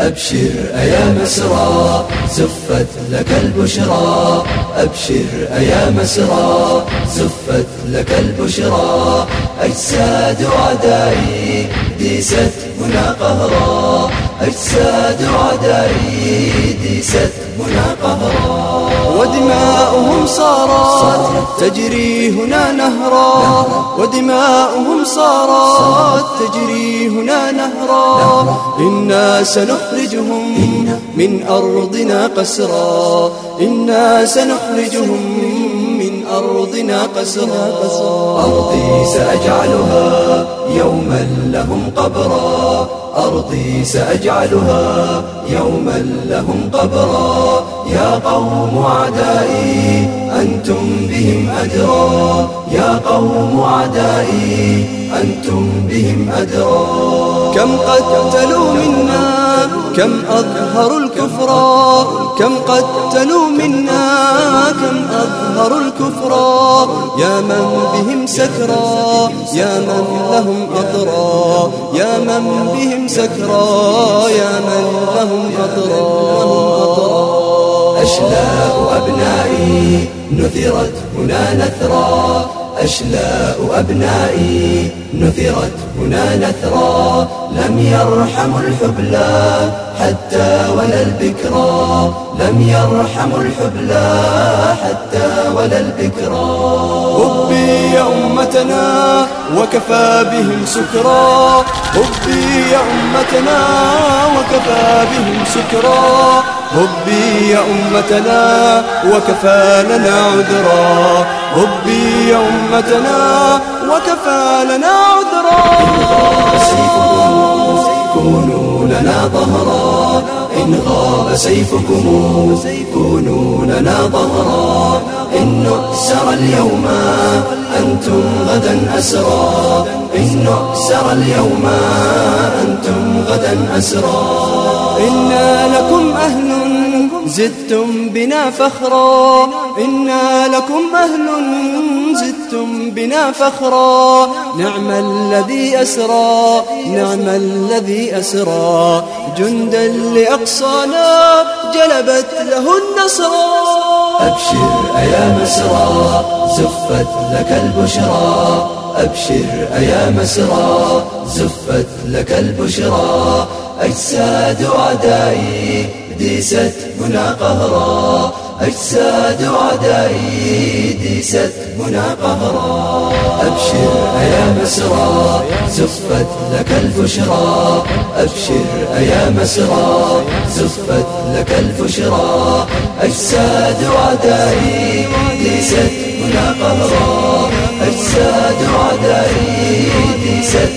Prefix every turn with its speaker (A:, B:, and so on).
A: أبشر أيا مسرى زفت لك البشرى. أبشر أيا مسرى زفت لك البشرى. أجساد عدائي ديست هنا قهرا أجساد عدائي ديست هنا قهرا
B: ودماؤهم صارت تجري هنا نهرا. ودماؤهم صارت تجري هنا نهرا. إنا سنخرجهم من أرضنا قسرا. إنا سنخرجهم أرضنا قسرا
A: أرضي سأجعلها يوما لهم قبرا. أرضي سأجعلها يوما لهم قبرا. يا قوم عدائي أنتم بهم أدرى يا قوم عدائي أنتم بهم أدرى
B: كم قتلوا منا كم أظهروا الكفر كم قتلوا منا كم أظهروا الكفر. يا من بهم سكرى يا من لهم أطرى يا من بهم سكرى يا من لهم أطرى
A: أشلاء أبنائي نثرت هنا نثرا. أشلاء أبنائي نثرت هنا نثرا لم يرحم الحبلى حتى ولا البكرى لم يرحم الحبلى حتى ولا البكرى
B: يا أمتنا وكفى بهم سكرا. يا أمتنا وكفى بهم سكرا. حبي يا أمتنا وكفى لنا عذرا. حبي يا أمتنا وكفى لنا عذرا.
A: كونوا لنا ظهرا. إن غاب سيفكم كونوا لنا ظهرا. إن نؤسر اليوم أنتم غدا أسرى إن نؤسر اليوم أنتم غدا أسرى
B: إنا لكم أهل زدتم بنا فخرا. إنا لكم أهل زدتم بنا فخرا. نعم الذي أسرى نعم الذي أسرى. جندا لأقصانا جلبت له النصر.
A: أبشر أيا مسرى زفت لك البشرى. أبشر أيا مسرى زفت لك البشرى. أجساد عدائي ديست هنا قهرا أجساد عدائي ديست هنا قهرا. أبشر أيا مسرى زفت لك البشرى. أبشر أيا مسرى زفت لك البشرى. أجساد عدائي ديست هنا قهرا. أجساد عدائي ديست